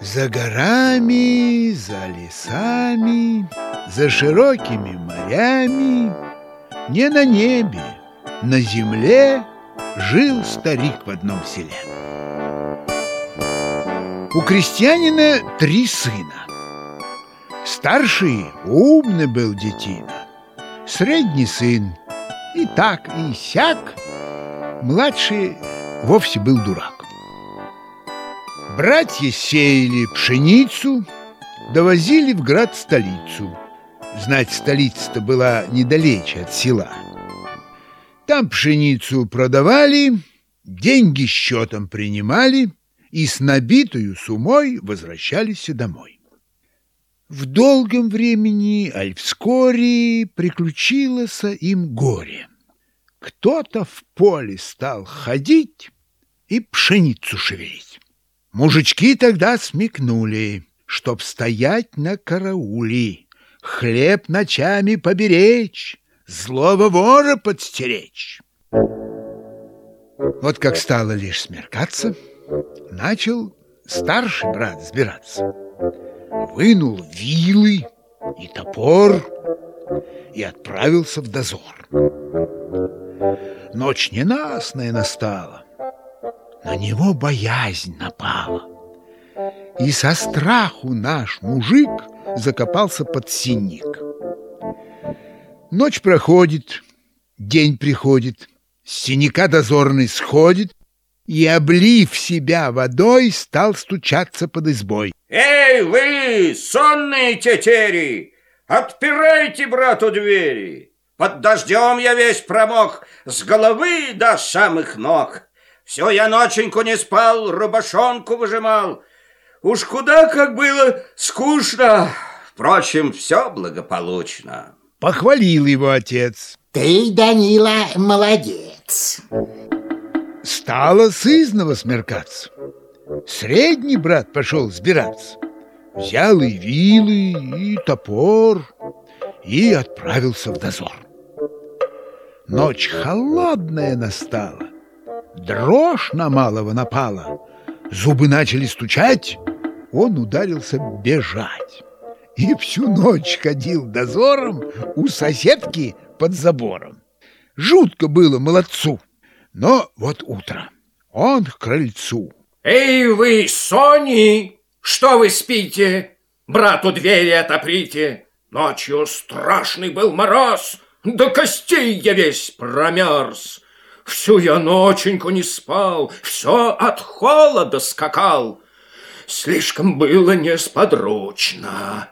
За горами, за лесами, за широкими морями, Не на небе, на земле жил старик в одном селе. У крестьянина три сына. Старший умный был детина, средний сын и так, и сяк, младший вовсе был дурак. Братья сеяли пшеницу, довозили в град столицу. Знать, столица-то была недалече от села. Там пшеницу продавали, деньги счетом принимали и с набитую сумой возвращались домой. В долгом времени, аль вскоре, приключилось им горе. Кто-то в поле стал ходить и пшеницу шевелить. Мужички тогда смекнули, чтоб стоять на карауле, хлеб ночами поберечь, злого вора подстеречь. Вот как стало лишь смеркаться, начал старший брат сбираться. Вынул вилы и топор и отправился в дозор. Ночь ненастная настала, на него боязнь напала. И со страху наш мужик закопался под синик. Ночь проходит, день приходит, с синяка дозорный сходит и, облив себя водой, стал стучаться под избой. «Эй, вы, сонные тетери, отпирайте брату двери! Под дождем я весь промок с головы до самых ног!» Все я ноченьку не спал, рубашонку выжимал. Уж куда как было скучно. Впрочем, все благополучно. Похвалил его отец. Ты, Данила, молодец. Стало сызново смеркаться. Средний брат пошел сбираться. Взял и вилы, и топор, и отправился в дозор. Ночь холодная настала. Дрожь на малого напала. Зубы начали стучать. Он ударился бежать. И всю ночь ходил дозором у соседки под забором. Жутко было молодцу. Но вот утро. Он к крыльцу. Эй вы, Сони, что вы спите? Брату двери отоприте. Ночью страшный был мороз, до костей я весь промерз. Всю я ноченьку не спал, все от холода скакал. Слишком было несподручно.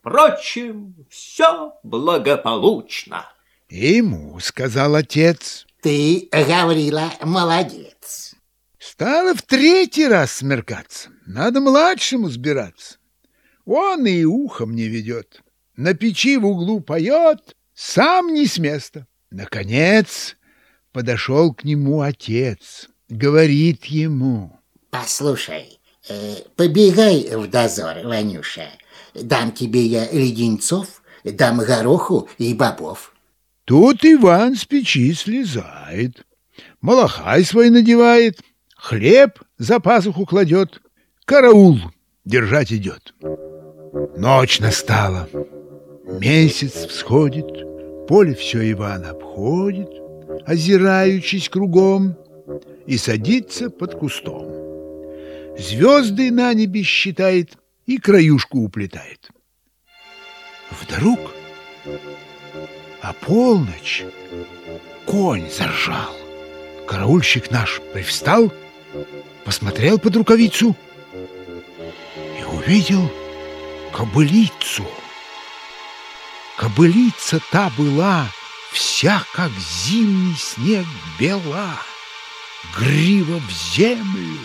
Впрочем, все благополучно. Ему сказал отец. Ты, говорила, молодец. Стало в третий раз смеркаться. Надо младшему сбираться. Он и ухом не ведет. На печи в углу поет, сам не с места. Наконец подошел к нему отец, говорит ему. Послушай, э, побегай в дозор, Ванюша. Дам тебе я леденцов, дам гороху и бобов. Тут Иван с печи слезает, малахай свой надевает, хлеб за пазуху кладет, караул держать идет. Ночь настала, месяц всходит, поле все Иван обходит — озираючись кругом, и садится под кустом. Звезды на небе считает и краюшку уплетает. Вдруг, а полночь, конь заржал. Караульщик наш привстал, посмотрел под рукавицу и увидел кобылицу. Кобылица та была вся, как зимний снег, бела, Грива в землю,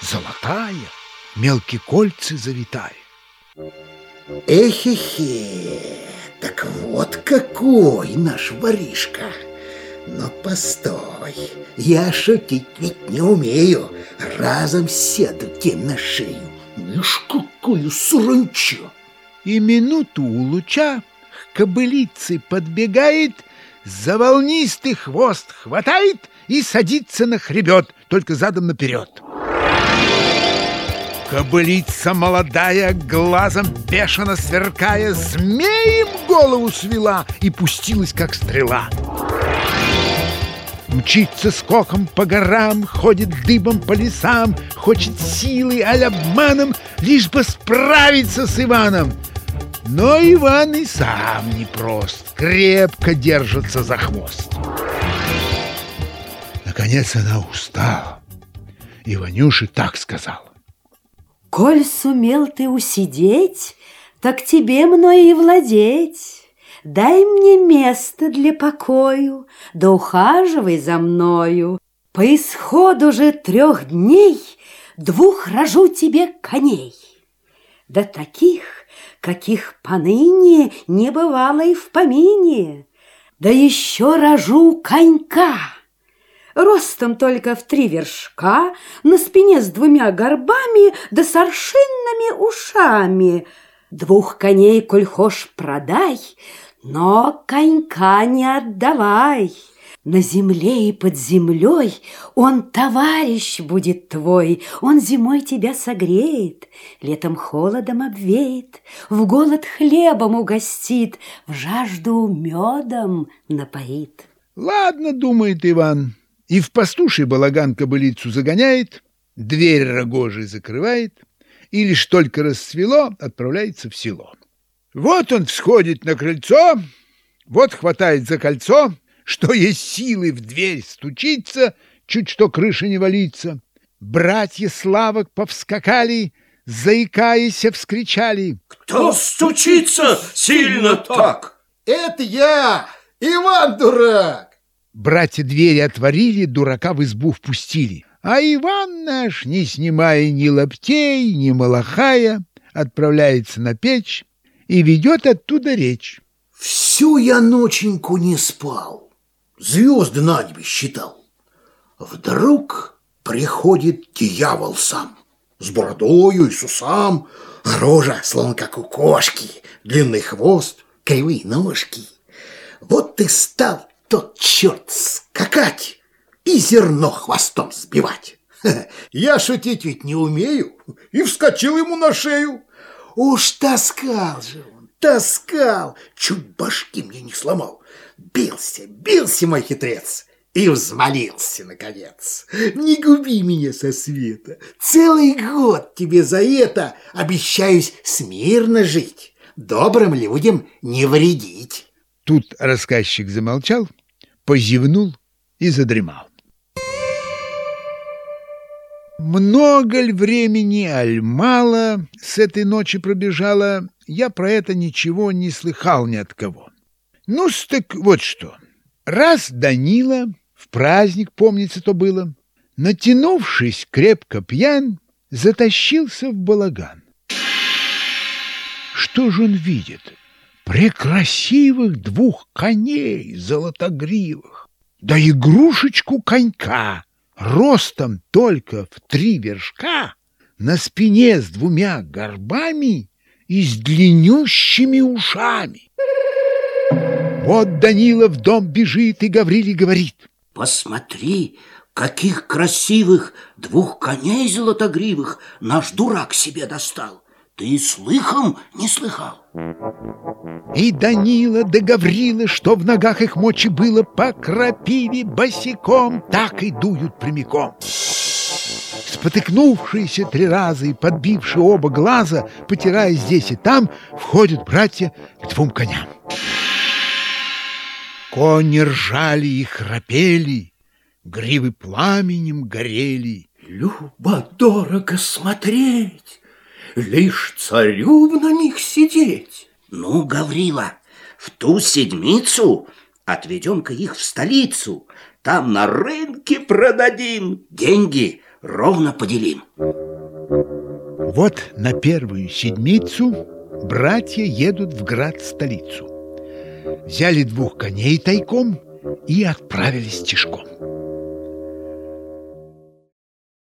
золотая, Мелкие кольцы завитая. Эхе-хе, так вот какой наш воришка. Но постой, я шутить ведь не умею, Разом седу тебе на шею. Ишь, какую суранчу! И минуту у луча к кобылице подбегает за волнистый хвост хватает и садится на хребет, только задом наперед. Кобылица молодая, глазом бешено сверкая, Змеем голову свела и пустилась, как стрела. Мчится скоком по горам, ходит дыбом по лесам, Хочет силой, аль обманом, лишь бы справиться с Иваном. Но Иван и сам непрост, крепко держится за хвост. Наконец она устала. И Ванюше так сказала. Коль сумел ты усидеть, так тебе мной и владеть. Дай мне место для покою, да ухаживай за мною. По исходу же трех дней двух рожу тебе коней. Да таких, каких поныне не бывало и в помине. Да еще рожу конька ростом только в три вершка, на спине с двумя горбами да с аршинными ушами. Двух коней, коль хошь, продай, но конька не отдавай. На земле и под землей он товарищ будет твой, Он зимой тебя согреет, летом холодом обвеет, В голод хлебом угостит, в жажду медом напоит. Ладно, думает Иван, и в пастуший балаган кобылицу загоняет, дверь рогожей закрывает, и лишь только расцвело, отправляется в село. Вот он всходит на крыльцо, вот хватает за кольцо, что есть силы в дверь стучится, чуть что крыша не валится. Братья Славок повскакали, заикаясь, вскричали. «Кто стучится сильно так?» Это я, Иван Дурак! Братья двери отворили, дурака в избу впустили. А Иван наш, не снимая ни лаптей, ни малахая, отправляется на печь и ведет оттуда речь. Всю я ноченьку не спал, звезды на небе считал. Вдруг приходит дьявол сам, с бородою и с усам, рожа, словно как у кошки, длинный хвост, кривые ножки. Вот ты стал тот черт скакать и зерно хвостом сбивать. Я шутить ведь не умею, и вскочил ему на шею. Уж таскал же он, таскал, чуть башки мне не сломал. Бился, бился мой хитрец и взмолился, наконец. Не губи меня со света, целый год тебе за это обещаюсь смирно жить, добрым людям не вредить. Тут рассказчик замолчал, позевнул и задремал. Много ли времени, аль мало с этой ночи пробежало, я про это ничего не слыхал ни от кого. ну так вот что. Раз Данила, в праздник, помнится, то было, натянувшись крепко пьян, затащился в балаган. Что же он видит? прекрасивых двух коней золотогривых, да игрушечку конька, ростом только в три вершка, на спине с двумя горбами и с длиннющими ушами. Вот Данила в дом бежит и Гаврилий говорит. Посмотри, каких красивых двух коней золотогривых наш дурак себе достал. Ты слыхом не слыхал? И Данила да Гаврила, что в ногах их мочи было, по крапиве босиком так и дуют прямиком. Спотыкнувшиеся три раза и подбившие оба глаза, потирая здесь и там, входят братья к двум коням. Кони ржали и храпели, гривы пламенем горели. Любо-дорого смотреть, лишь царю на них сидеть. Ну, Гаврила, в ту седмицу отведем-ка их в столицу. Там на рынке продадим, деньги ровно поделим. Вот на первую седмицу братья едут в град-столицу. Взяли двух коней тайком и отправились тишком.